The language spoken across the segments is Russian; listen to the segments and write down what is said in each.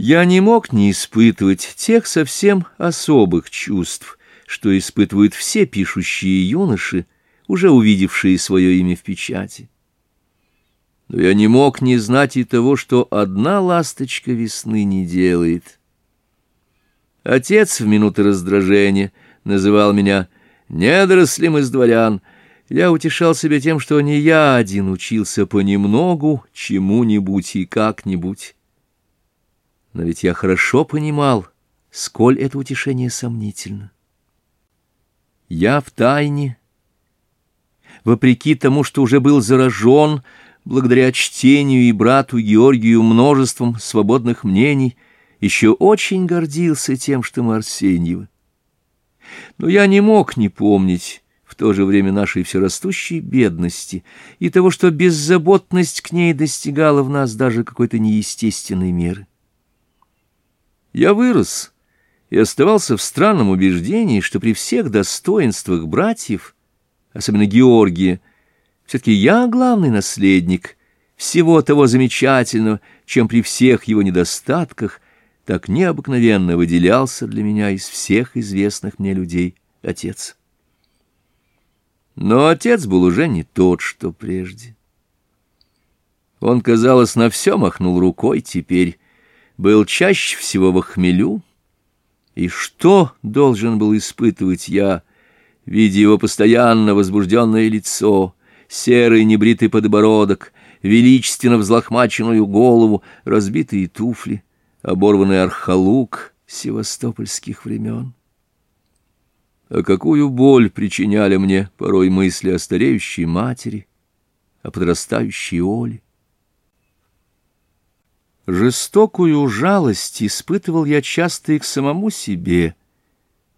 Я не мог не испытывать тех совсем особых чувств, что испытывают все пишущие юноши, уже увидевшие свое имя в печати. Но я не мог не знать и того, что одна ласточка весны не делает. Отец в минуты раздражения называл меня «недорослем из дворян», я утешал себя тем, что не я один учился понемногу чему-нибудь и как-нибудь. Но ведь я хорошо понимал, сколь это утешение сомнительно. Я в тайне, вопреки тому, что уже был заражен, благодаря чтению и брату Георгию множеством свободных мнений, еще очень гордился тем, что мы Арсеньевы. Но я не мог не помнить в то же время нашей всерастущей бедности и того, что беззаботность к ней достигала в нас даже какой-то неестественной меры. Я вырос и оставался в странном убеждении, что при всех достоинствах братьев, особенно Георгия, все-таки я главный наследник всего того замечательного, чем при всех его недостатках так необыкновенно выделялся для меня из всех известных мне людей отец. Но отец был уже не тот, что прежде. Он, казалось, на все махнул рукой теперь, был чаще всего во хмелю, и что должен был испытывать я, видя его постоянно возбужденное лицо, серый небритый подбородок, величественно взлохмаченную голову, разбитые туфли, оборванный архалук севастопольских времен? А какую боль причиняли мне порой мысли о стареющей матери, о подрастающей Оле? Жестокую жалость испытывал я часто и к самому себе,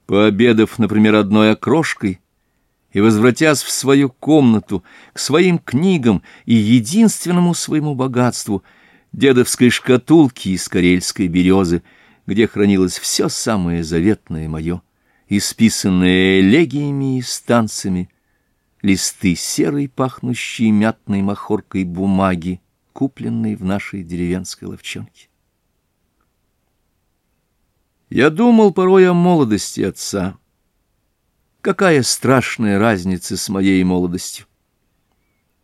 пообедав, например, одной окрошкой, и возвратясь в свою комнату, к своим книгам и единственному своему богатству — дедовской шкатулке из карельской березы, где хранилось все самое заветное мое, исписанное элегиями и станциями, листы серой, пахнущей мятной махоркой бумаги, купленный в нашей деревенской ловчонке. Я думал порой о молодости отца. Какая страшная разница с моей молодостью!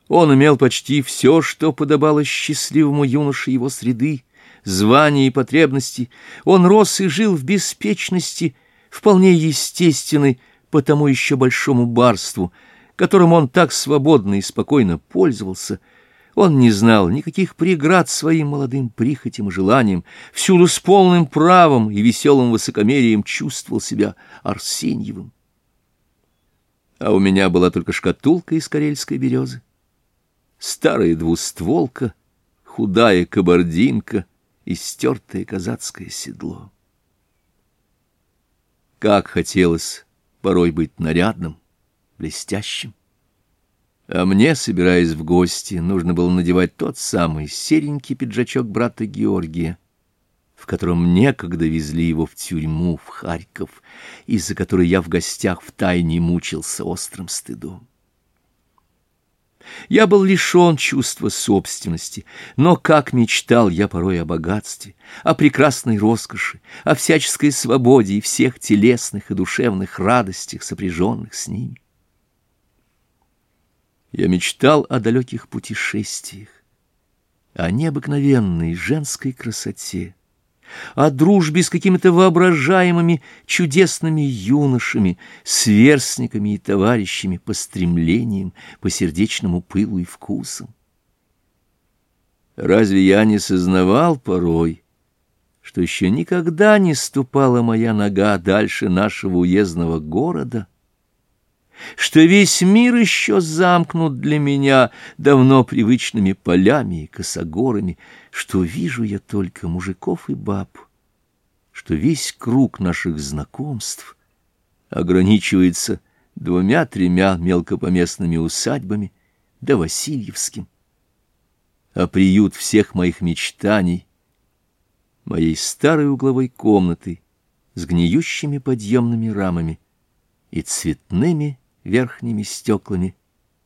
Он имел почти все, что подобало счастливому юноше его среды, звания и потребностей. Он рос и жил в беспечности, вполне естественной, по тому еще большому барству, которым он так свободно и спокойно пользовался — он не знал никаких преград своим молодым прихотям и желаниям, всюду с полным правом и веселым высокомерием чувствовал себя Арсеньевым. А у меня была только шкатулка из карельской березы, старая двустволка, худая кабардинка и стертое казацкое седло. Как хотелось порой быть нарядным, блестящим. А мне, собираясь в гости, нужно было надевать тот самый серенький пиджачок брата Георгия, в котором некогда везли его в тюрьму в Харьков, из-за которой я в гостях втайне мучился острым стыдом. Я был лишен чувства собственности, но как мечтал я порой о богатстве, о прекрасной роскоши, о всяческой свободе и всех телесных и душевных радостях, сопряженных с ними. Я мечтал о далеких путешествиях, о необыкновенной женской красоте, о дружбе с какими-то воображаемыми чудесными юношами, сверстниками и товарищами по стремлениям, по сердечному пылу и вкусам. Разве я не сознавал порой, что еще никогда не ступала моя нога дальше нашего уездного города — что весь мир еще замкнут для меня давно привычными полями и косогорами, что вижу я только мужиков и баб, что весь круг наших знакомств ограничивается двумя-тремя мелкопоместными усадьбами да Васильевским. А приют всех моих мечтаний, моей старой угловой комнаты с гниющими подъемными рамами и цветными верхними стеклами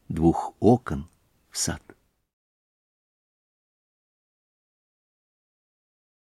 двух окон в сад.